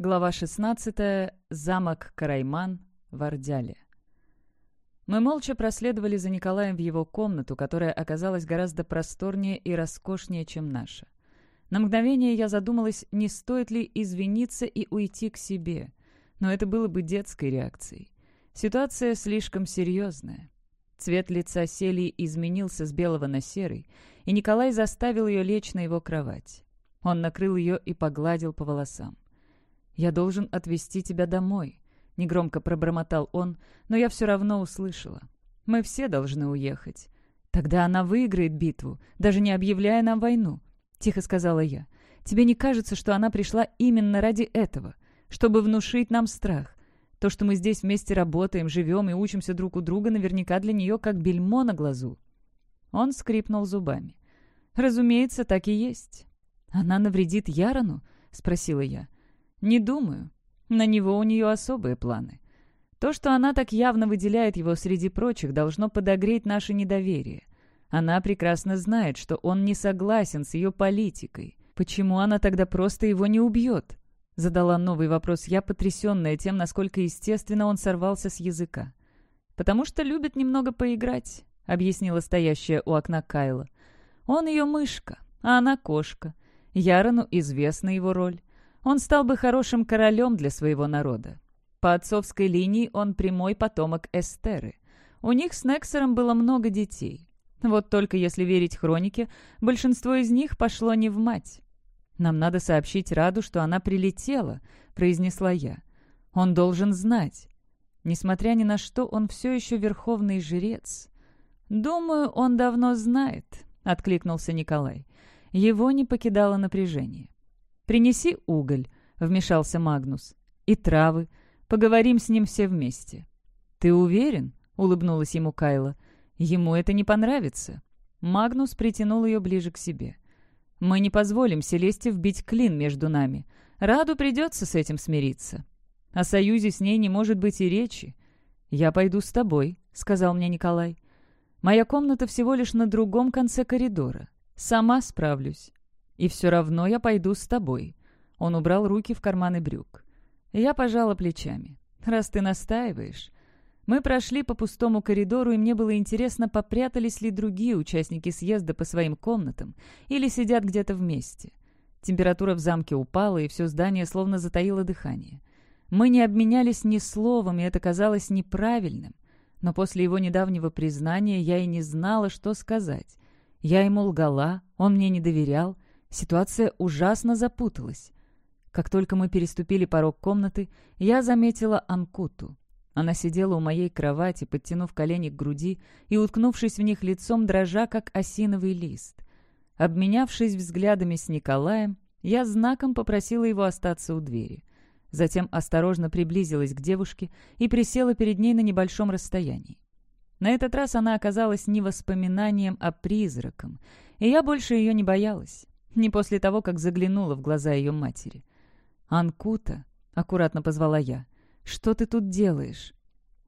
Глава 16. Замок Карайман в Ордяле. Мы молча проследовали за Николаем в его комнату, которая оказалась гораздо просторнее и роскошнее, чем наша. На мгновение я задумалась, не стоит ли извиниться и уйти к себе, но это было бы детской реакцией. Ситуация слишком серьезная. Цвет лица Селии изменился с белого на серый, и Николай заставил ее лечь на его кровать. Он накрыл ее и погладил по волосам. «Я должен отвезти тебя домой», — негромко пробормотал он, но я все равно услышала. «Мы все должны уехать. Тогда она выиграет битву, даже не объявляя нам войну», — тихо сказала я. «Тебе не кажется, что она пришла именно ради этого, чтобы внушить нам страх? То, что мы здесь вместе работаем, живем и учимся друг у друга, наверняка для нее как бельмо на глазу». Он скрипнул зубами. «Разумеется, так и есть». «Она навредит Ярону?» — спросила я. «Не думаю. На него у нее особые планы. То, что она так явно выделяет его среди прочих, должно подогреть наше недоверие. Она прекрасно знает, что он не согласен с ее политикой. Почему она тогда просто его не убьет?» Задала новый вопрос я, потрясенная тем, насколько естественно он сорвался с языка. «Потому что любит немного поиграть», — объяснила стоящая у окна Кайла. «Он ее мышка, а она кошка. Ярону известна его роль. Он стал бы хорошим королем для своего народа. По отцовской линии он прямой потомок Эстеры. У них с Нексером было много детей. Вот только если верить хронике, большинство из них пошло не в мать. «Нам надо сообщить Раду, что она прилетела», — произнесла я. «Он должен знать». Несмотря ни на что, он все еще верховный жрец. «Думаю, он давно знает», — откликнулся Николай. Его не покидало напряжение. «Принеси уголь», — вмешался Магнус. «И травы. Поговорим с ним все вместе». «Ты уверен?» — улыбнулась ему Кайла. «Ему это не понравится». Магнус притянул ее ближе к себе. «Мы не позволим Селесте вбить клин между нами. Раду придется с этим смириться. О союзе с ней не может быть и речи. «Я пойду с тобой», — сказал мне Николай. «Моя комната всего лишь на другом конце коридора. Сама справлюсь. «И все равно я пойду с тобой». Он убрал руки в карманы брюк. Я пожала плечами. «Раз ты настаиваешь...» Мы прошли по пустому коридору, и мне было интересно, попрятались ли другие участники съезда по своим комнатам или сидят где-то вместе. Температура в замке упала, и все здание словно затаило дыхание. Мы не обменялись ни словом, и это казалось неправильным. Но после его недавнего признания я и не знала, что сказать. Я ему лгала, он мне не доверял, Ситуация ужасно запуталась. Как только мы переступили порог комнаты, я заметила Анкуту. Она сидела у моей кровати, подтянув колени к груди и уткнувшись в них лицом, дрожа, как осиновый лист. Обменявшись взглядами с Николаем, я знаком попросила его остаться у двери. Затем осторожно приблизилась к девушке и присела перед ней на небольшом расстоянии. На этот раз она оказалась не воспоминанием, а призраком, и я больше ее не боялась. Не после того, как заглянула в глаза ее матери. «Анкута», — аккуратно позвала я, — «что ты тут делаешь?»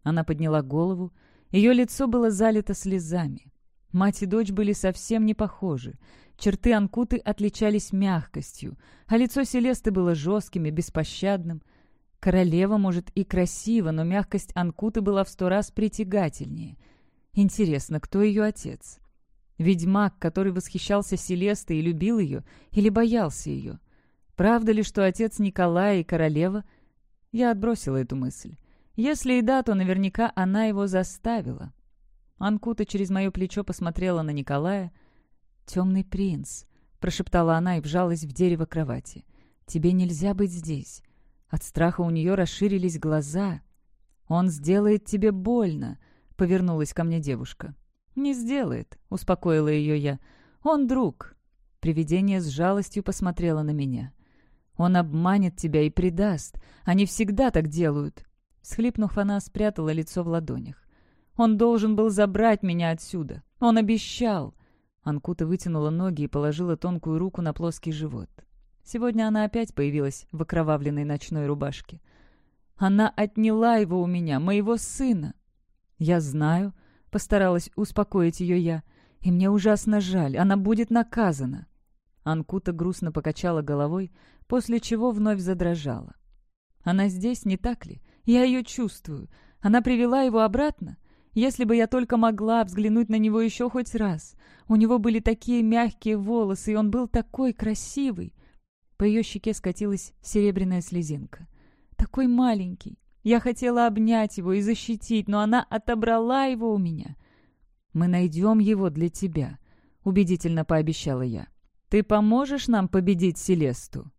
Она подняла голову. Ее лицо было залито слезами. Мать и дочь были совсем не похожи. Черты Анкуты отличались мягкостью, а лицо Селесты было жестким и беспощадным. Королева, может, и красива, но мягкость Анкуты была в сто раз притягательнее. Интересно, кто ее отец? Ведьмак, который восхищался Селестой и любил ее, или боялся ее? Правда ли, что отец Николая и королева? Я отбросила эту мысль. Если и да, то наверняка она его заставила. Анкута через мое плечо посмотрела на Николая. «Темный принц», — прошептала она и вжалась в дерево кровати. «Тебе нельзя быть здесь». От страха у нее расширились глаза. «Он сделает тебе больно», — повернулась ко мне девушка. «Не сделает», — успокоила ее я. «Он друг». Привидение с жалостью посмотрело на меня. «Он обманет тебя и предаст. Они всегда так делают». Схлипнув, она спрятала лицо в ладонях. «Он должен был забрать меня отсюда. Он обещал». Анкута вытянула ноги и положила тонкую руку на плоский живот. Сегодня она опять появилась в окровавленной ночной рубашке. «Она отняла его у меня, моего сына». «Я знаю», Постаралась успокоить ее я. «И мне ужасно жаль, она будет наказана». Анкута грустно покачала головой, после чего вновь задрожала. Она здесь, не так ли? Я ее чувствую. Она привела его обратно. Если бы я только могла взглянуть на него еще хоть раз. У него были такие мягкие волосы, и он был такой красивый. По ее щеке скатилась серебряная слезинка. Такой маленький. Я хотела обнять его и защитить, но она отобрала его у меня. «Мы найдем его для тебя», — убедительно пообещала я. «Ты поможешь нам победить Селесту?»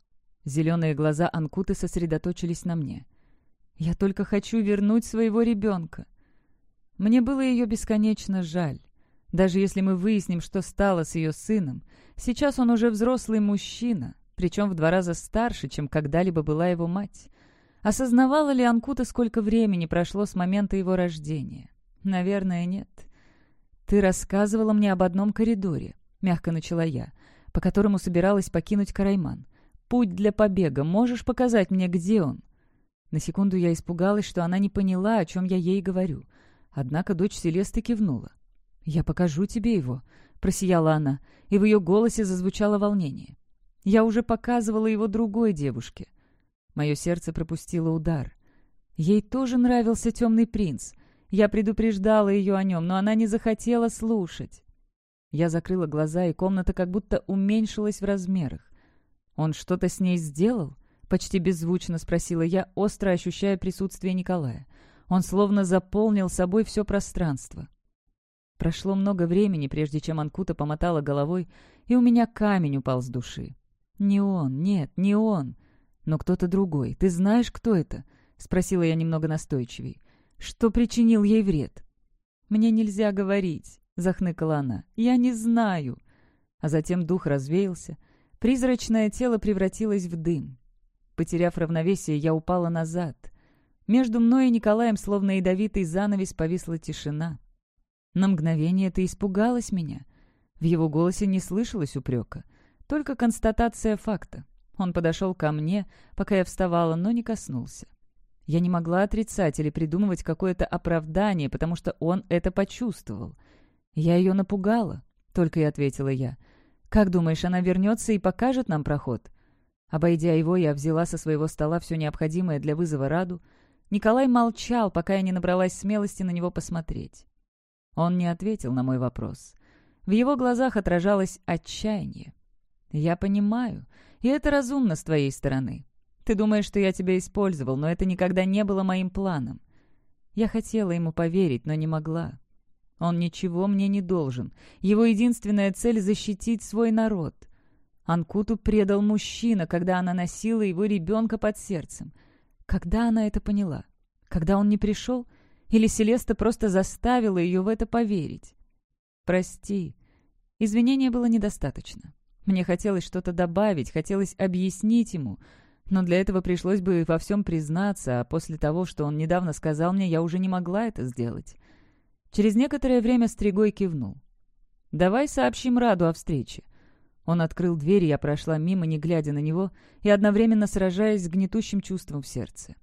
Зеленые глаза Анкуты сосредоточились на мне. «Я только хочу вернуть своего ребенка». Мне было ее бесконечно жаль. Даже если мы выясним, что стало с ее сыном, сейчас он уже взрослый мужчина, причем в два раза старше, чем когда-либо была его мать. Осознавала ли Анкута, сколько времени прошло с момента его рождения? Наверное, нет. «Ты рассказывала мне об одном коридоре», — мягко начала я, по которому собиралась покинуть Карайман. «Путь для побега. Можешь показать мне, где он?» На секунду я испугалась, что она не поняла, о чем я ей говорю. Однако дочь Селесты кивнула. «Я покажу тебе его», — просияла она, и в ее голосе зазвучало волнение. «Я уже показывала его другой девушке». Мое сердце пропустило удар. Ей тоже нравился темный принц. Я предупреждала ее о нем, но она не захотела слушать. Я закрыла глаза, и комната как будто уменьшилась в размерах. «Он что-то с ней сделал?» — почти беззвучно спросила я, остро ощущая присутствие Николая. Он словно заполнил собой все пространство. Прошло много времени, прежде чем Анкута помотала головой, и у меня камень упал с души. «Не он, нет, не он. Но кто-то другой. Ты знаешь, кто это?» — спросила я немного настойчивей. «Что причинил ей вред?» «Мне нельзя говорить», — захныкала она. «Я не знаю». А затем дух развеялся, Призрачное тело превратилось в дым. Потеряв равновесие, я упала назад. Между мной и Николаем, словно ядовитый занавес, повисла тишина. На мгновение ты испугалась меня. В его голосе не слышалось упрека, только констатация факта. Он подошел ко мне, пока я вставала, но не коснулся. Я не могла отрицать или придумывать какое-то оправдание, потому что он это почувствовал. «Я ее напугала», — только и ответила я. «Как думаешь, она вернется и покажет нам проход?» Обойдя его, я взяла со своего стола все необходимое для вызова Раду. Николай молчал, пока я не набралась смелости на него посмотреть. Он не ответил на мой вопрос. В его глазах отражалось отчаяние. «Я понимаю, и это разумно с твоей стороны. Ты думаешь, что я тебя использовал, но это никогда не было моим планом. Я хотела ему поверить, но не могла. Он ничего мне не должен. Его единственная цель — защитить свой народ. Анкуту предал мужчина, когда она носила его ребенка под сердцем. Когда она это поняла? Когда он не пришел? Или Селеста просто заставила ее в это поверить? «Прости». Извинения было недостаточно. Мне хотелось что-то добавить, хотелось объяснить ему, но для этого пришлось бы во всем признаться, а после того, что он недавно сказал мне, я уже не могла это сделать. Через некоторое время Стригой кивнул. «Давай сообщим Раду о встрече». Он открыл дверь, и я прошла мимо, не глядя на него, и одновременно сражаясь с гнетущим чувством в сердце.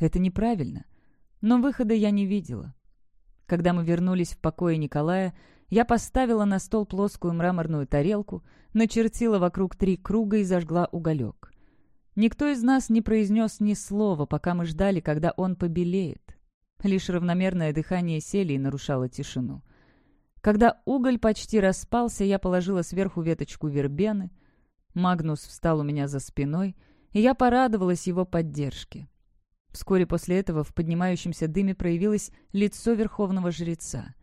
Это неправильно. Но выхода я не видела. Когда мы вернулись в покое Николая, я поставила на стол плоскую мраморную тарелку, начертила вокруг три круга и зажгла уголек. Никто из нас не произнес ни слова, пока мы ждали, когда он побелеет. Лишь равномерное дыхание Селии нарушало тишину. Когда уголь почти распался, я положила сверху веточку вербены. Магнус встал у меня за спиной, и я порадовалась его поддержке. Вскоре после этого в поднимающемся дыме проявилось лицо верховного жреца.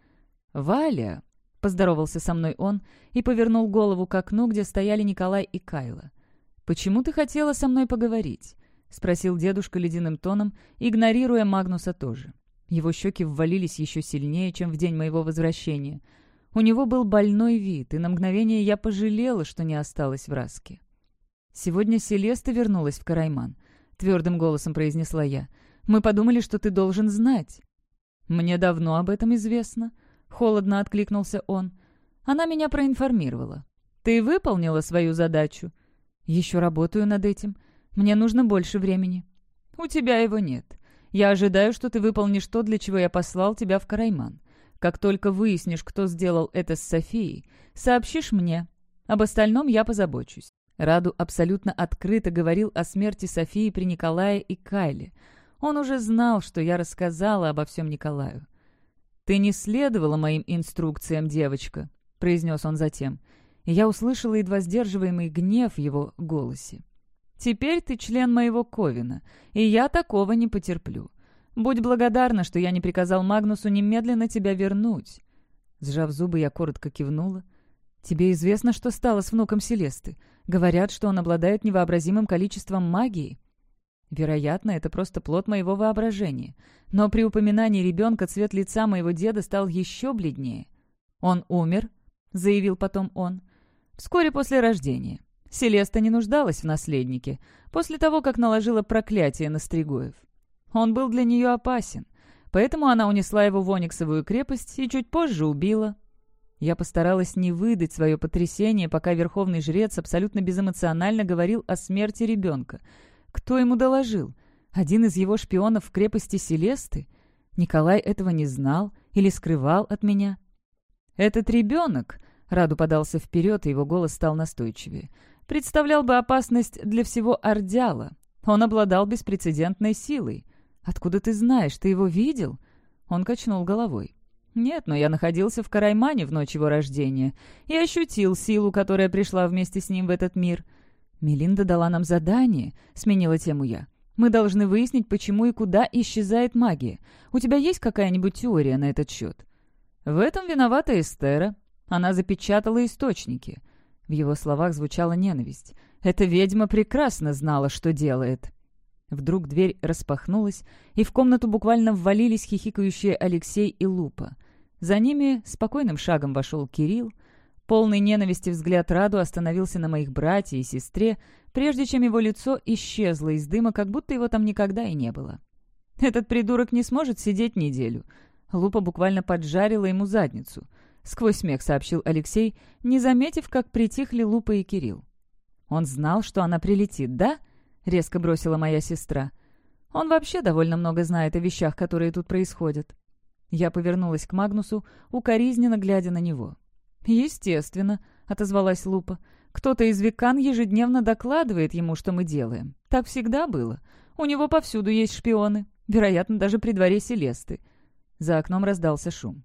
«Валя!» — поздоровался со мной он и повернул голову к окну, где стояли Николай и Кайла. «Почему ты хотела со мной поговорить?» — спросил дедушка ледяным тоном, игнорируя Магнуса тоже. Его щеки ввалились еще сильнее, чем в день моего возвращения. У него был больной вид, и на мгновение я пожалела, что не осталась в Раске. «Сегодня Селеста вернулась в Карайман», — твердым голосом произнесла я. «Мы подумали, что ты должен знать». «Мне давно об этом известно», — холодно откликнулся он. «Она меня проинформировала. Ты выполнила свою задачу?» «Еще работаю над этим. Мне нужно больше времени». «У тебя его нет. Я ожидаю, что ты выполнишь то, для чего я послал тебя в Карайман. Как только выяснишь, кто сделал это с Софией, сообщишь мне. Об остальном я позабочусь. Раду абсолютно открыто говорил о смерти Софии при Николае и Кайле. Он уже знал, что я рассказала обо всем Николаю. «Ты не следовала моим инструкциям, девочка», — произнес он затем. Я услышала едва сдерживаемый гнев в его голосе. «Теперь ты член моего Ковина, и я такого не потерплю. Будь благодарна, что я не приказал Магнусу немедленно тебя вернуть». Сжав зубы, я коротко кивнула. «Тебе известно, что стало с внуком Селесты? Говорят, что он обладает невообразимым количеством магии». Вероятно, это просто плод моего воображения. Но при упоминании ребенка цвет лица моего деда стал еще бледнее. «Он умер», — заявил потом он, — «вскоре после рождения. Селеста не нуждалась в наследнике, после того, как наложила проклятие на Стригоев. Он был для нее опасен, поэтому она унесла его в Ониксовую крепость и чуть позже убила. Я постаралась не выдать свое потрясение, пока верховный жрец абсолютно безэмоционально говорил о смерти ребенка. Кто ему доложил? Один из его шпионов в крепости Селесты? Николай этого не знал или скрывал от меня? «Этот ребенок», — Раду подался вперед, и его голос стал настойчивее, «представлял бы опасность для всего Ордяла. Он обладал беспрецедентной силой. «Откуда ты знаешь? Ты его видел?» Он качнул головой. «Нет, но я находился в Караймане в ночь его рождения и ощутил силу, которая пришла вместе с ним в этот мир. Мелинда дала нам задание», — сменила тему я. «Мы должны выяснить, почему и куда исчезает магия. У тебя есть какая-нибудь теория на этот счет?» «В этом виновата Эстера. Она запечатала источники». В его словах звучала ненависть. «Эта ведьма прекрасно знала, что делает». Вдруг дверь распахнулась, и в комнату буквально ввалились хихикающие Алексей и Лупа. За ними спокойным шагом вошел Кирилл. Полный ненависти взгляд Раду остановился на моих братьях и сестре, прежде чем его лицо исчезло из дыма, как будто его там никогда и не было. «Этот придурок не сможет сидеть неделю». Лупа буквально поджарила ему задницу. Сквозь смех сообщил Алексей, не заметив, как притихли Лупа и Кирилл. «Он знал, что она прилетит, да?» — резко бросила моя сестра. «Он вообще довольно много знает о вещах, которые тут происходят». Я повернулась к Магнусу, укоризненно глядя на него. «Естественно», — отозвалась Лупа. «Кто-то из векан ежедневно докладывает ему, что мы делаем. Так всегда было. У него повсюду есть шпионы, вероятно, даже при дворе Селесты». За окном раздался шум.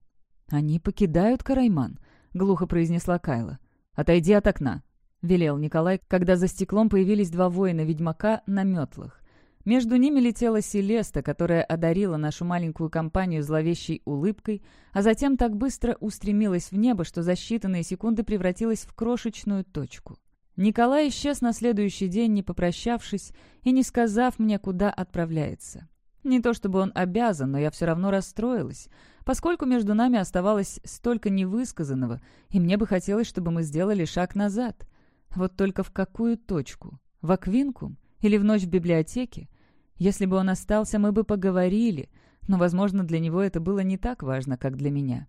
«Они покидают Карайман», — глухо произнесла Кайла. «Отойди от окна», велел Николай, когда за стеклом появились два воина-ведьмака на метлах. Между ними летела Селеста, которая одарила нашу маленькую компанию зловещей улыбкой, а затем так быстро устремилась в небо, что за считанные секунды превратилась в крошечную точку. Николай исчез на следующий день, не попрощавшись и не сказав мне, куда отправляется. Не то чтобы он обязан, но я все равно расстроилась, поскольку между нами оставалось столько невысказанного, и мне бы хотелось, чтобы мы сделали шаг назад — вот только в какую точку? В Аквинкум? Или в ночь в библиотеке? Если бы он остался, мы бы поговорили, но, возможно, для него это было не так важно, как для меня.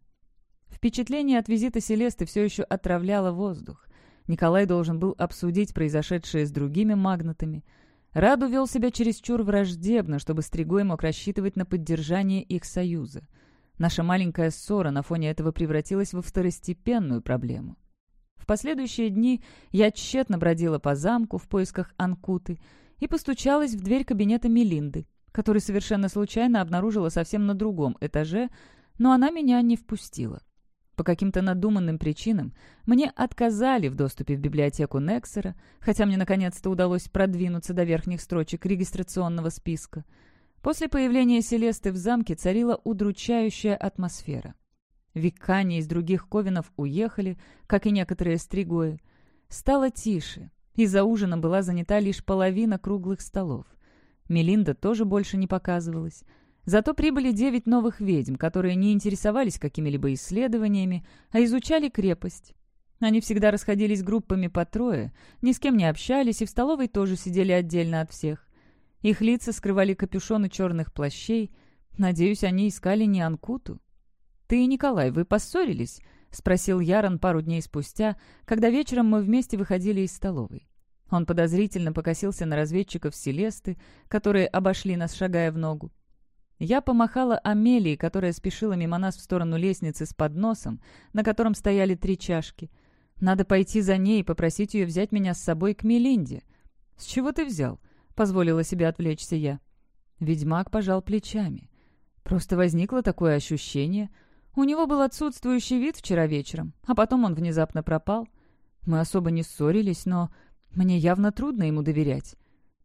Впечатление от визита Селесты все еще отравляло воздух. Николай должен был обсудить произошедшее с другими магнатами. Раду вел себя чересчур враждебно, чтобы Стригой мог рассчитывать на поддержание их союза. Наша маленькая ссора на фоне этого превратилась во второстепенную проблему. В последующие дни я тщетно бродила по замку в поисках Анкуты и постучалась в дверь кабинета Мелинды, который совершенно случайно обнаружила совсем на другом этаже, но она меня не впустила. По каким-то надуманным причинам мне отказали в доступе в библиотеку Нексера, хотя мне наконец-то удалось продвинуться до верхних строчек регистрационного списка. После появления Селесты в замке царила удручающая атмосфера. Викане из других ковинов уехали, как и некоторые стригои. Стало тише, и за ужином была занята лишь половина круглых столов. Мелинда тоже больше не показывалась. Зато прибыли девять новых ведьм, которые не интересовались какими-либо исследованиями, а изучали крепость. Они всегда расходились группами по трое, ни с кем не общались и в столовой тоже сидели отдельно от всех. Их лица скрывали капюшоны черных плащей. Надеюсь, они искали не Анкуту. «Ты и Николай, вы поссорились?» — спросил Ярон пару дней спустя, когда вечером мы вместе выходили из столовой. Он подозрительно покосился на разведчиков Селесты, которые обошли нас, шагая в ногу. Я помахала Амелии, которая спешила мимо нас в сторону лестницы с подносом, на котором стояли три чашки. Надо пойти за ней и попросить ее взять меня с собой к Мелинде». «С чего ты взял?» — позволила себе отвлечься я. Ведьмак пожал плечами. Просто возникло такое ощущение. У него был отсутствующий вид вчера вечером, а потом он внезапно пропал. Мы особо не ссорились, но мне явно трудно ему доверять.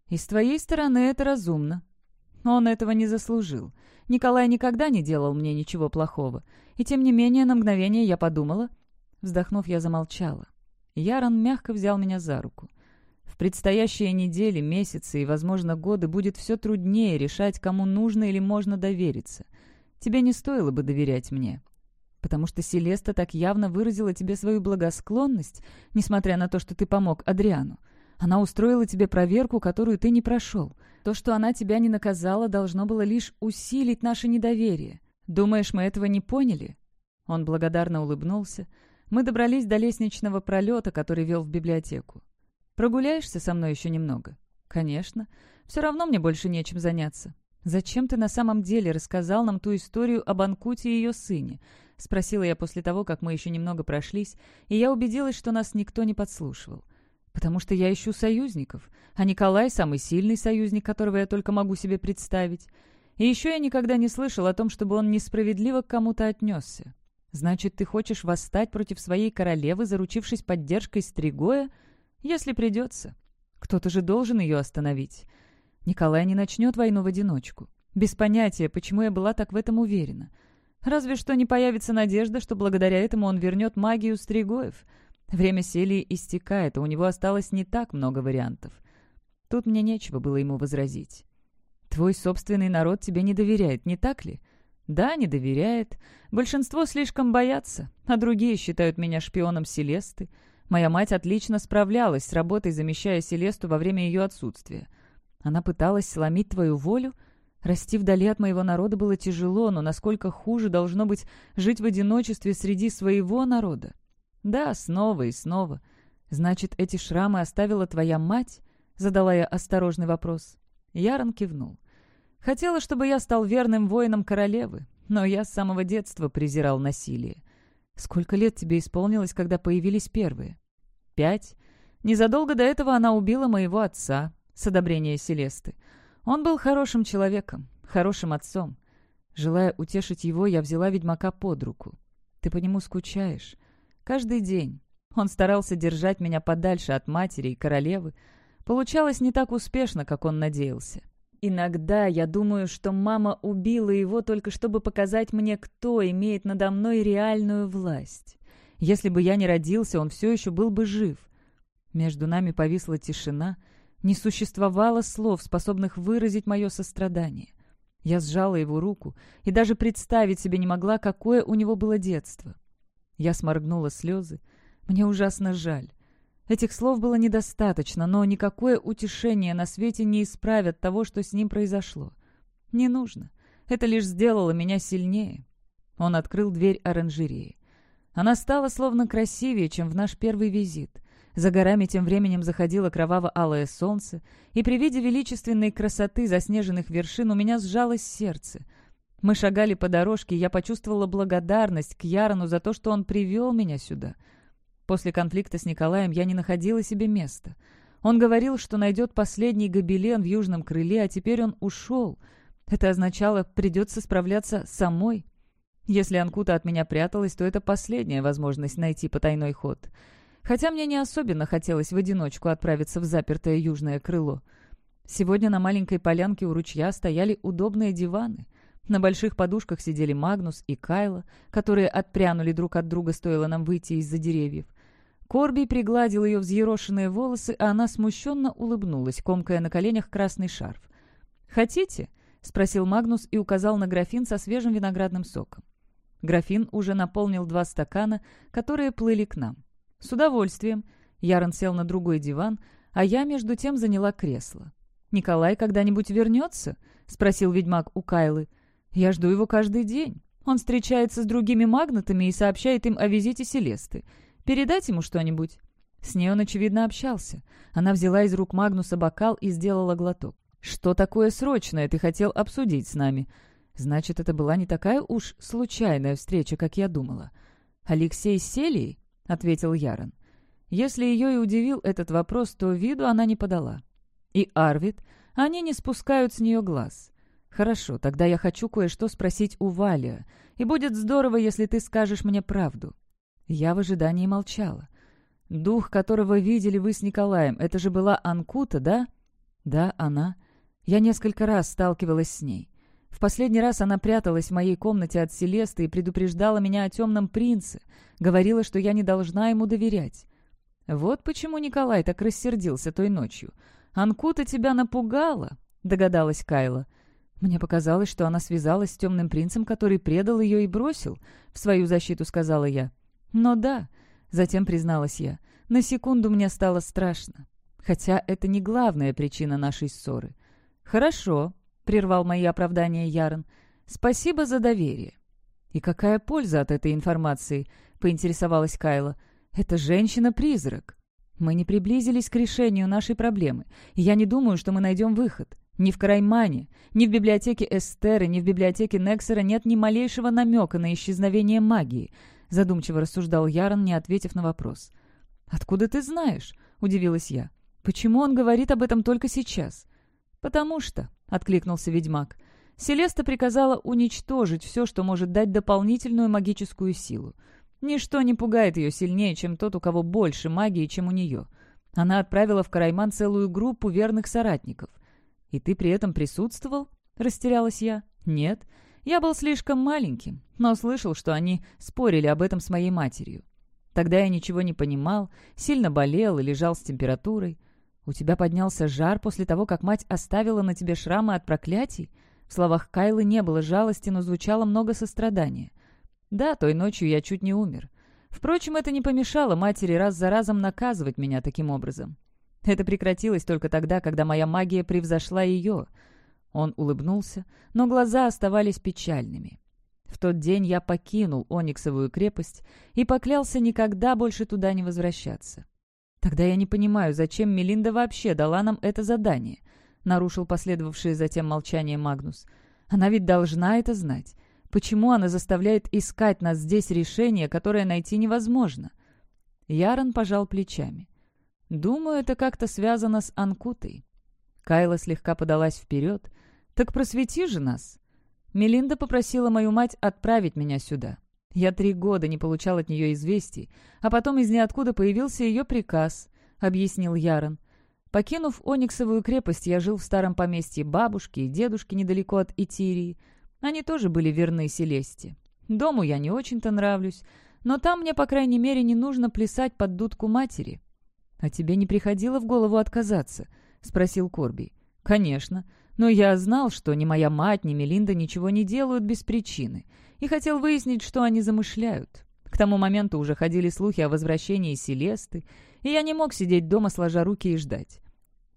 И с твоей стороны это разумно. Он этого не заслужил. Николай никогда не делал мне ничего плохого. И тем не менее на мгновение я подумала... Вздохнув, я замолчала. Ярон мягко взял меня за руку. В предстоящие недели, месяцы и, возможно, годы будет все труднее решать, кому нужно или можно довериться. Тебе не стоило бы доверять мне. Потому что Селеста так явно выразила тебе свою благосклонность, несмотря на то, что ты помог Адриану. Она устроила тебе проверку, которую ты не прошел. То, что она тебя не наказала, должно было лишь усилить наше недоверие. Думаешь, мы этого не поняли?» Он благодарно улыбнулся. Мы добрались до лестничного пролета, который вел в библиотеку. Прогуляешься со мной еще немного?» «Конечно. Все равно мне больше нечем заняться. Зачем ты на самом деле рассказал нам ту историю об Анкуте и ее сыне?» — спросила я после того, как мы еще немного прошлись, и я убедилась, что нас никто не подслушивал. «Потому что я ищу союзников, а Николай — самый сильный союзник, которого я только могу себе представить. И еще я никогда не слышал о том, чтобы он несправедливо к кому-то отнесся. Значит, ты хочешь восстать против своей королевы, заручившись поддержкой Стригоя?» Если придется. Кто-то же должен ее остановить. Николай не начнет войну в одиночку. Без понятия, почему я была так в этом уверена. Разве что не появится надежда, что благодаря этому он вернет магию Стригоев. Время Селии истекает, а у него осталось не так много вариантов. Тут мне нечего было ему возразить. «Твой собственный народ тебе не доверяет, не так ли?» «Да, не доверяет. Большинство слишком боятся, а другие считают меня шпионом Селесты. Моя мать отлично справлялась с работой, замещая Селесту во время ее отсутствия. Она пыталась сломить твою волю? Расти вдали от моего народа было тяжело, но насколько хуже должно быть жить в одиночестве среди своего народа? Да, снова и снова. Значит, эти шрамы оставила твоя мать? Задала я осторожный вопрос. Ярон кивнул. Хотела, чтобы я стал верным воином королевы, но я с самого детства презирал насилие. Сколько лет тебе исполнилось, когда появились первые? Пять. Незадолго до этого она убила моего отца, с одобрения Селесты. Он был хорошим человеком, хорошим отцом. Желая утешить его, я взяла ведьмака под руку. Ты по нему скучаешь. Каждый день. Он старался держать меня подальше от матери и королевы. Получалось не так успешно, как он надеялся. Иногда я думаю, что мама убила его только чтобы показать мне, кто имеет надо мной реальную власть. Если бы я не родился, он все еще был бы жив. Между нами повисла тишина. Не существовало слов, способных выразить мое сострадание. Я сжала его руку и даже представить себе не могла, какое у него было детство. Я сморгнула слезы. Мне ужасно жаль. Этих слов было недостаточно, но никакое утешение на свете не исправит того, что с ним произошло. Не нужно. Это лишь сделало меня сильнее. Он открыл дверь оранжереи. Она стала словно красивее, чем в наш первый визит. За горами тем временем заходило кроваво-алое солнце, и при виде величественной красоты заснеженных вершин у меня сжалось сердце. Мы шагали по дорожке, и я почувствовала благодарность к Ярону за то, что он привел меня сюда — После конфликта с Николаем я не находила себе места. Он говорил, что найдет последний гобелен в южном крыле, а теперь он ушел. Это означало, придется справляться самой. Если Анкута от меня пряталась, то это последняя возможность найти потайной ход. Хотя мне не особенно хотелось в одиночку отправиться в запертое южное крыло. Сегодня на маленькой полянке у ручья стояли удобные диваны. На больших подушках сидели Магнус и Кайла, которые отпрянули друг от друга, стоило нам выйти из-за деревьев. Корби пригладил ее взъерошенные волосы, а она смущенно улыбнулась, комкая на коленях красный шарф. «Хотите?» — спросил Магнус и указал на графин со свежим виноградным соком. Графин уже наполнил два стакана, которые плыли к нам. «С удовольствием». Ярон сел на другой диван, а я, между тем, заняла кресло. «Николай когда-нибудь вернется?» — спросил ведьмак у Кайлы. «Я жду его каждый день. Он встречается с другими магнатами и сообщает им о визите Селесты. Передать ему что-нибудь?» С ней он, очевидно, общался. Она взяла из рук Магнуса бокал и сделала глоток. «Что такое срочное ты хотел обсудить с нами?» «Значит, это была не такая уж случайная встреча, как я думала». «Алексей с Селией?» — ответил Ярон. Если ее и удивил этот вопрос, то виду она не подала. И Арвид, они не спускают с нее глаз. «Хорошо, тогда я хочу кое-что спросить у Валия, и будет здорово, если ты скажешь мне правду». Я в ожидании молчала. «Дух, которого видели вы с Николаем, это же была Анкута, да?» «Да, она. Я несколько раз сталкивалась с ней. В последний раз она пряталась в моей комнате от Селесты и предупреждала меня о темном принце, говорила, что я не должна ему доверять. Вот почему Николай так рассердился той ночью. «Анкута тебя напугала», — догадалась Кайла. «Мне показалось, что она связалась с темным принцем, который предал ее и бросил», — в свою защиту сказала я. «Но да», — затем призналась я, — «на секунду мне стало страшно. Хотя это не главная причина нашей ссоры». «Хорошо», — прервал мои оправдания Ярон. «Спасибо за доверие». «И какая польза от этой информации?» — поинтересовалась Кайла. «Это женщина-призрак». Мы не приблизились к решению нашей проблемы, и я не думаю, что мы найдем выход. Ни в Краймане, ни в библиотеке Эстеры, ни в библиотеке Нексера нет ни малейшего намека на исчезновение магии, задумчиво рассуждал Ярон, не ответив на вопрос. «Откуда ты знаешь?» — удивилась я. «Почему он говорит об этом только сейчас?» «Потому что», — откликнулся ведьмак, — «Селеста приказала уничтожить все, что может дать дополнительную магическую силу. Ничто не пугает ее сильнее, чем тот, у кого больше магии, чем у нее. Она отправила в Карайман целую группу верных соратников. «И ты при этом присутствовал?» — растерялась я. «Нет. Я был слишком маленьким, но слышал, что они спорили об этом с моей матерью. Тогда я ничего не понимал, сильно болел и лежал с температурой. У тебя поднялся жар после того, как мать оставила на тебе шрамы от проклятий?» В словах Кайлы не было жалости, но звучало много сострадания. Да, той ночью я чуть не умер. Впрочем, это не помешало матери раз за разом наказывать меня таким образом. Это прекратилось только тогда, когда моя магия превзошла ее. Он улыбнулся, но глаза оставались печальными. В тот день я покинул Ониксовую крепость и поклялся никогда больше туда не возвращаться. Тогда я не понимаю, зачем Мелинда вообще дала нам это задание, нарушил последовавшее затем молчание Магнус. Она ведь должна это знать. Почему она заставляет искать нас здесь решение, которое найти невозможно?» Ярон пожал плечами. «Думаю, это как-то связано с Анкутой». Кайла слегка подалась вперед. «Так просвети же нас!» Мелинда попросила мою мать отправить меня сюда. Я три года не получал от нее известий, а потом из ниоткуда появился ее приказ, — объяснил Ярон. Покинув Ониксовую крепость, я жил в старом поместье бабушки и дедушки недалеко от Итирии. Они тоже были верны Селесте. Дому я не очень-то нравлюсь, но там мне, по крайней мере, не нужно плясать под дудку матери». «А тебе не приходило в голову отказаться?» — спросил Корби. «Конечно. Но я знал, что ни моя мать, ни Мелинда ничего не делают без причины, и хотел выяснить, что они замышляют. К тому моменту уже ходили слухи о возвращении Селесты, и я не мог сидеть дома, сложа руки и ждать.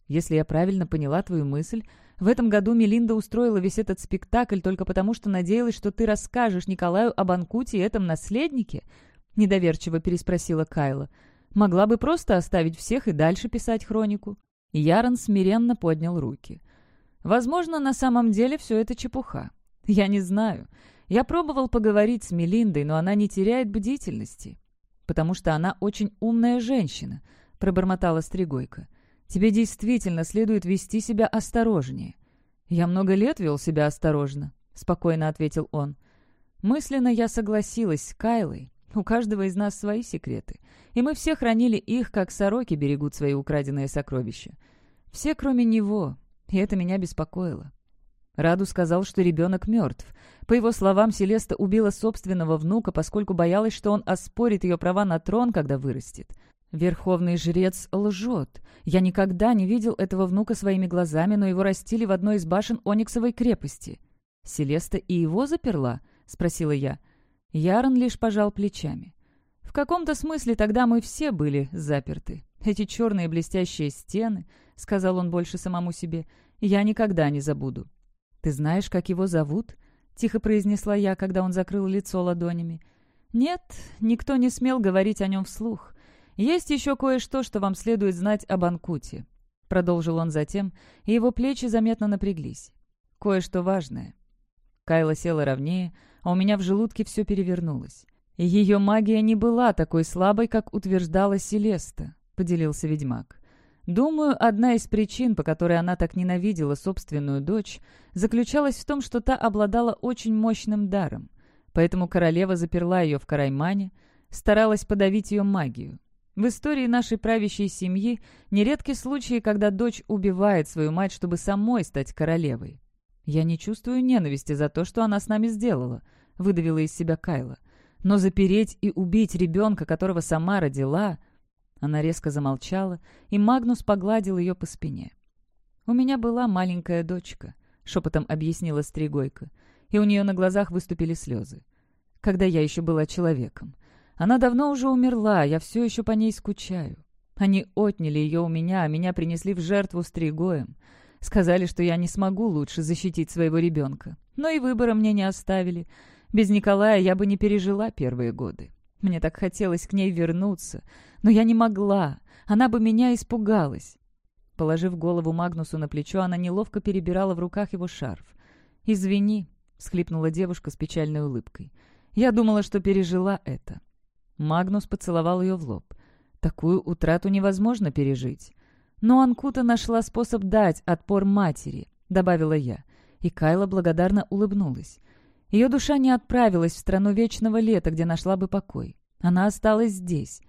Если я правильно поняла твою мысль, в этом году Мелинда устроила весь этот спектакль только потому, что надеялась, что ты расскажешь Николаю об Анкуте и этом наследнике?» — недоверчиво переспросила Кайла. «Могла бы просто оставить всех и дальше писать хронику». Ярон смиренно поднял руки. «Возможно, на самом деле все это чепуха. Я не знаю. Я пробовал поговорить с Мелиндой, но она не теряет бдительности. Потому что она очень умная женщина», — пробормотала Стригойка. Тебе действительно следует вести себя осторожнее». «Я много лет вел себя осторожно», — спокойно ответил он. Мысленно я согласилась с Кайлой. У каждого из нас свои секреты, и мы все хранили их, как сороки берегут свои украденные сокровища. Все, кроме него, и это меня беспокоило. Раду сказал, что ребенок мертв. По его словам, Селеста убила собственного внука, поскольку боялась, что он оспорит ее права на трон, когда вырастет. Верховный жрец лжет. Я никогда не видел этого внука своими глазами, но его растили в одной из башен Ониксовой крепости. «Селеста и его заперла?» — спросила я. Ярон лишь пожал плечами. «В каком-то смысле тогда мы все были заперты. Эти черные блестящие стены», — сказал он больше самому себе, — «я никогда не забуду». «Ты знаешь, как его зовут?» — тихо произнесла я, когда он закрыл лицо ладонями. «Нет, никто не смел говорить о нем вслух. «Есть еще кое-что, что вам следует знать об Анкуте», — продолжил он затем, и его плечи заметно напряглись. «Кое-что важное». Кайла села ровнее, а у меня в желудке все перевернулось. «Ее магия не была такой слабой, как утверждала Селеста», — поделился ведьмак. «Думаю, одна из причин, по которой она так ненавидела собственную дочь, заключалась в том, что та обладала очень мощным даром. Поэтому королева заперла ее в Караймане, старалась подавить ее магию. В истории нашей правящей семьи нередки случаи, когда дочь убивает свою мать, чтобы самой стать королевой. «Я не чувствую ненависти за то, что она с нами сделала», — выдавила из себя Кайла. «Но запереть и убить ребенка, которого сама родила...» Она резко замолчала, и Магнус погладил ее по спине. «У меня была маленькая дочка», — шепотом объяснила Стригойка, и у нее на глазах выступили слезы. «Когда я еще была человеком. Она давно уже умерла, я все еще по ней скучаю. Они отняли ее у меня, а меня принесли в жертву Стригоем. Сказали, что я не смогу лучше защитить своего ребенка. Но и выбора мне не оставили. Без Николая я бы не пережила первые годы. Мне так хотелось к ней вернуться. Но я не могла. Она бы меня испугалась. Положив голову Магнусу на плечо, она неловко перебирала в руках его шарф. «Извини», — схлипнула девушка с печальной улыбкой. «Я думала, что пережила это». Магнус поцеловал ее в лоб. «Такую утрату невозможно пережить. «Но Анкута нашла способ дать отпор матери», — добавила я. И Кайла благодарно улыбнулась. Ее душа не отправилась в страну вечного лета, где нашла бы покой. Она осталась здесь.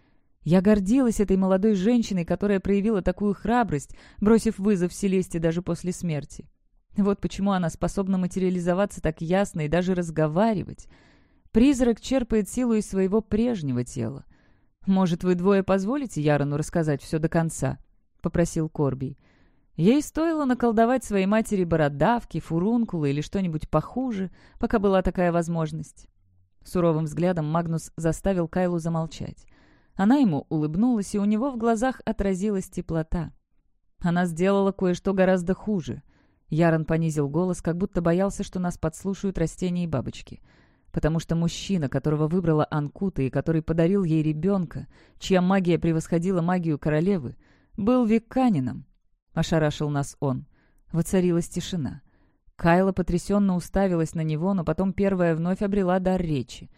Я гордилась этой молодой женщиной, которая проявила такую храбрость, бросив вызов Селесте даже после смерти. Вот почему она способна материализоваться так ясно и даже разговаривать. Призрак черпает силу из своего прежнего тела. Может, вы двое позволите Ярону рассказать все до конца?» попросил Корби. Ей стоило наколдовать своей матери бородавки, фурункулы или что-нибудь похуже, пока была такая возможность. Суровым взглядом Магнус заставил Кайлу замолчать. Она ему улыбнулась, и у него в глазах отразилась теплота. Она сделала кое-что гораздо хуже. Ярон понизил голос, как будто боялся, что нас подслушают растения и бабочки. Потому что мужчина, которого выбрала Анкута и который подарил ей ребенка, чья магия превосходила магию королевы, был веканином», — ошарашил нас он. Воцарилась тишина. Кайла потрясенно уставилась на него, но потом первая вновь обрела дар речи.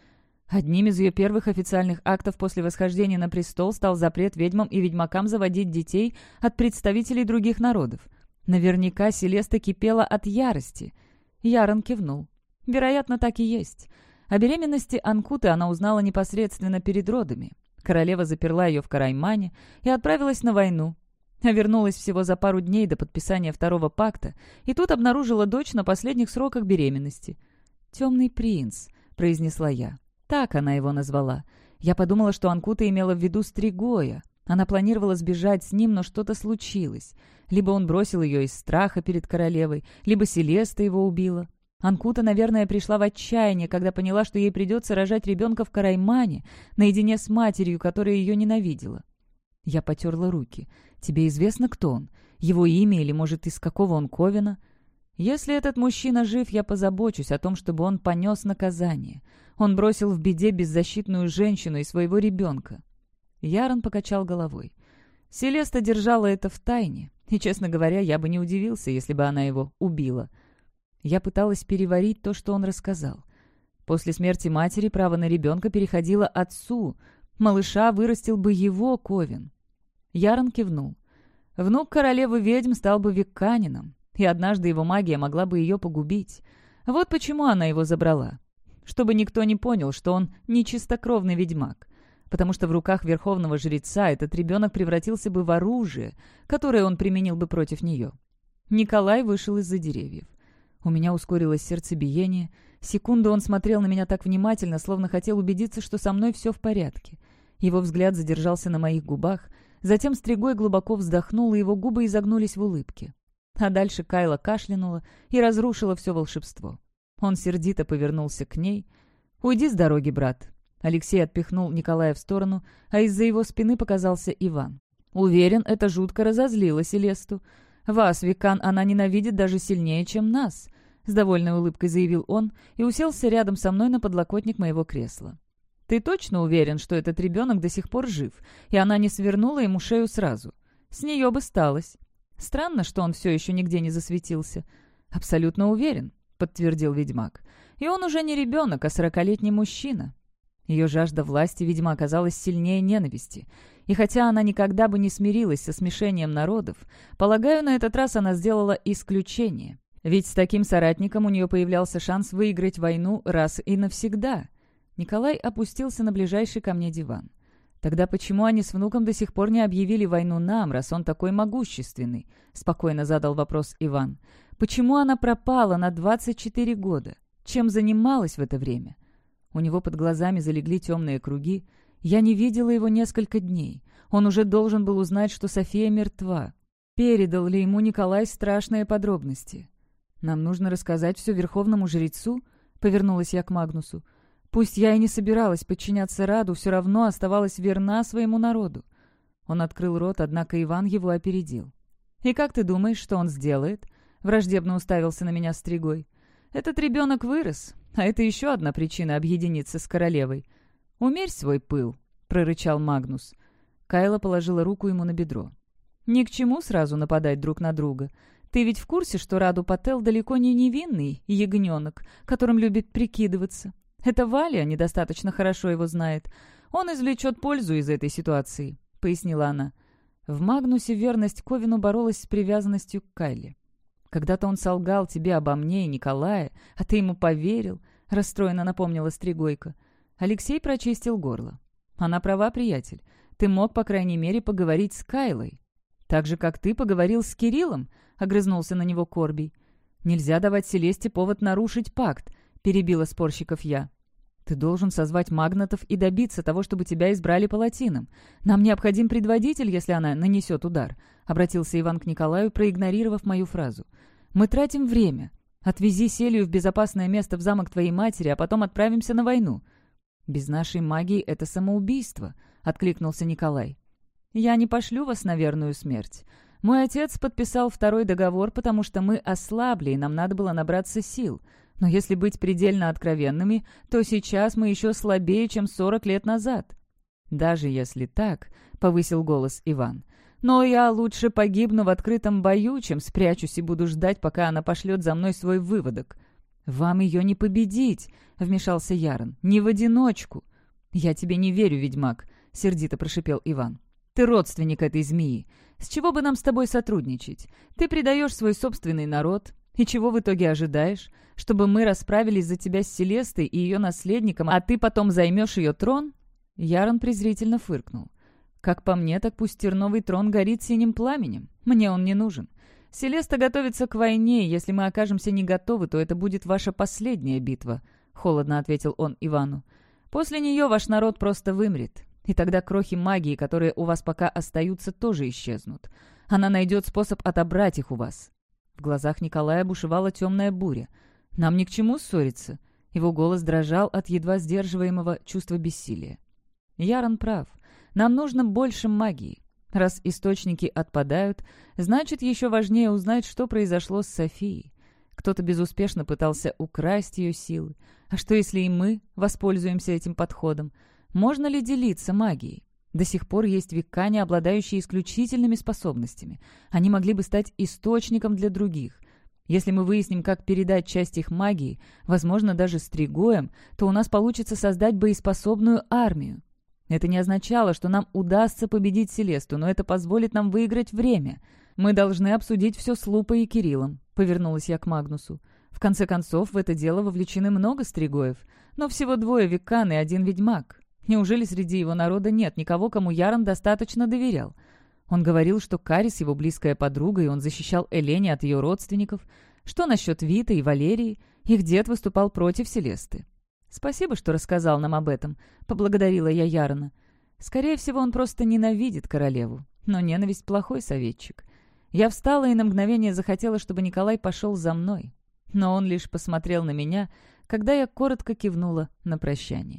Одним из ее первых официальных актов после восхождения на престол стал запрет ведьмам и ведьмакам заводить детей от представителей других народов. Наверняка Селеста кипела от ярости. Ярон кивнул. Вероятно, так и есть. О беременности Анкуты она узнала непосредственно перед родами. Королева заперла ее в Караймане и отправилась на войну. А вернулась всего за пару дней до подписания второго пакта, и тут обнаружила дочь на последних сроках беременности. «Темный принц», — произнесла я. Так она его назвала. Я подумала, что Анкута имела в виду Стригоя. Она планировала сбежать с ним, но что-то случилось. Либо он бросил ее из страха перед королевой, либо Селеста его убила. Анкута, наверное, пришла в отчаяние, когда поняла, что ей придется рожать ребенка в Караймане, наедине с матерью, которая ее ненавидела. Я потерла руки. «Тебе известно, кто он? Его имя или, может, из какого он ковена?» «Если этот мужчина жив, я позабочусь о том, чтобы он понес наказание. Он бросил в беде беззащитную женщину и своего ребенка». Ярон покачал головой. Селеста держала это в тайне, и, честно говоря, я бы не удивился, если бы она его убила. Я пыталась переварить то, что он рассказал. После смерти матери право на ребенка переходило отцу. Малыша вырастил бы его Ковен. Ярон кивнул. Внук королевы ведьм стал бы векканином, и однажды его магия могла бы ее погубить. Вот почему она его забрала. Чтобы никто не понял, что он не чистокровный ведьмак. Потому что в руках верховного жреца этот ребенок превратился бы в оружие, которое он применил бы против нее. Николай вышел из-за деревьев. У меня ускорилось сердцебиение. Секунду он смотрел на меня так внимательно, словно хотел убедиться, что со мной все в порядке. Его взгляд задержался на моих губах, затем Стригой глубоко вздохнул, и его губы изогнулись в улыбке. А дальше Кайла кашлянула и разрушила все волшебство. Он сердито повернулся к ней. «Уйди с дороги, брат». Алексей отпихнул Николая в сторону, а из-за его спины показался Иван. Уверен, это жутко разозлило Селесту. Вас, Викан, она ненавидит даже сильнее, чем нас с довольной улыбкой заявил он и уселся рядом со мной на подлокотник моего кресла. «Ты точно уверен, что этот ребенок до сих пор жив, и она не свернула ему шею сразу? С нее бы сталось. Странно, что он все еще нигде не засветился». «Абсолютно уверен», — подтвердил ведьмак. «И он уже не ребенок, а сорокалетний мужчина». Ее жажда власти, видимо, оказалась сильнее ненависти. И хотя она никогда бы не смирилась со смешением народов, полагаю, на этот раз она сделала исключение. Ведь с таким соратником у нее появлялся шанс выиграть войну раз и навсегда. Николай опустился на ближайший ко мне диван. «Тогда почему они с внуком до сих пор не объявили войну нам, раз он такой могущественный?» — спокойно задал вопрос Иван. «Почему она пропала на 24 года? Чем занималась в это время?» У него под глазами залегли темные круги. Я не видела его несколько дней. Он уже должен был узнать, что София мертва. Передал ли ему Николай страшные подробности? «Нам нужно рассказать все верховному жрецу?» — повернулась я к Магнусу. «Пусть я и не собиралась подчиняться Раду, все равно оставалась верна своему народу». Он открыл рот, однако Иван его опередил. «И как ты думаешь, что он сделает?» — враждебно уставился на меня стригой. «Этот ребенок вырос, а это еще одна причина объединиться с королевой. Умерь свой пыл», — прорычал Магнус. Кайла положила руку ему на бедро. «Ни к чему сразу нападать друг на друга. Ты ведь в курсе, что Раду Пател далеко не невинный ягненок, которым любит прикидываться? Это Валя недостаточно хорошо его знает. Он извлечет пользу из этой ситуации», — пояснила она. В Магнусе верность Ковину боролась с привязанностью к Кайле. «Когда-то он солгал тебе обо мне и Николае, а ты ему поверил», — расстроенно напомнила Стригойка. Алексей прочистил горло. «Она права, приятель. Ты мог, по крайней мере, поговорить с Кайлой. Так же, как ты поговорил с Кириллом», — огрызнулся на него Корбий. «Нельзя давать Селесте повод нарушить пакт», — перебила спорщиков я. «Ты должен созвать магнатов и добиться того, чтобы тебя избрали палатином. Нам необходим предводитель, если она нанесет удар», — обратился Иван к Николаю, проигнорировав мою фразу. «Мы тратим время. Отвези Селию в безопасное место в замок твоей матери, а потом отправимся на войну». «Без нашей магии это самоубийство», — откликнулся Николай. «Я не пошлю вас на верную смерть. Мой отец подписал второй договор, потому что мы ослабли, и нам надо было набраться сил. Но если быть предельно откровенными, то сейчас мы еще слабее, чем 40 лет назад». «Даже если так», — повысил голос Иван, — «но я лучше погибну в открытом бою, чем спрячусь и буду ждать, пока она пошлет за мной свой выводок». «Вам ее не победить», — вмешался Ярон, — «не в одиночку». «Я тебе не верю, ведьмак», — сердито прошипел Иван. Ты родственник этой змеи. С чего бы нам с тобой сотрудничать? Ты предаешь свой собственный народ. И чего в итоге ожидаешь? Чтобы мы расправились за тебя с Селестой и ее наследником, а ты потом займешь ее трон?» Ярон презрительно фыркнул. «Как по мне, так пусть терновый трон горит синим пламенем. Мне он не нужен. Селеста готовится к войне, если мы окажемся не готовы, то это будет ваша последняя битва», — холодно ответил он Ивану. «После нее ваш народ просто вымрет. И тогда крохи магии, которые у вас пока остаются, тоже исчезнут. Она найдет способ отобрать их у вас». В глазах Николая бушевала темная буря. «Нам ни к чему ссориться». Его голос дрожал от едва сдерживаемого чувства бессилия. Ярон прав. Нам нужно больше магии. Раз источники отпадают, значит, еще важнее узнать, что произошло с Софией. Кто-то безуспешно пытался украсть ее силы. А что, если и мы воспользуемся этим подходом? Можно ли делиться магией? До сих пор есть векане, обладающие исключительными способностями. Они могли бы стать источником для других. Если мы выясним, как передать часть их магии, возможно, даже с Тригоем, то у нас получится создать боеспособную армию. Это не означало, что нам удастся победить Селесту, но это позволит нам выиграть время. Мы должны обсудить все с Лупой и Кириллом», — повернулась я к Магнусу. «В конце концов, в это дело вовлечены много Стригоев, но всего двое векан и один ведьмак. Неужели среди его народа нет никого, кому Ярон достаточно доверял? Он говорил, что Карис его близкая подруга, и он защищал Элене от ее родственников. Что насчет Вита и Валерии? Их дед выступал против Селесты. «Спасибо, что рассказал нам об этом», — поблагодарила я Ярона. Скорее всего, он просто ненавидит королеву. Но ненависть — плохой советчик. Я встала и на мгновение захотела, чтобы Николай пошел за мной. Но он лишь посмотрел на меня, когда я коротко кивнула на прощание.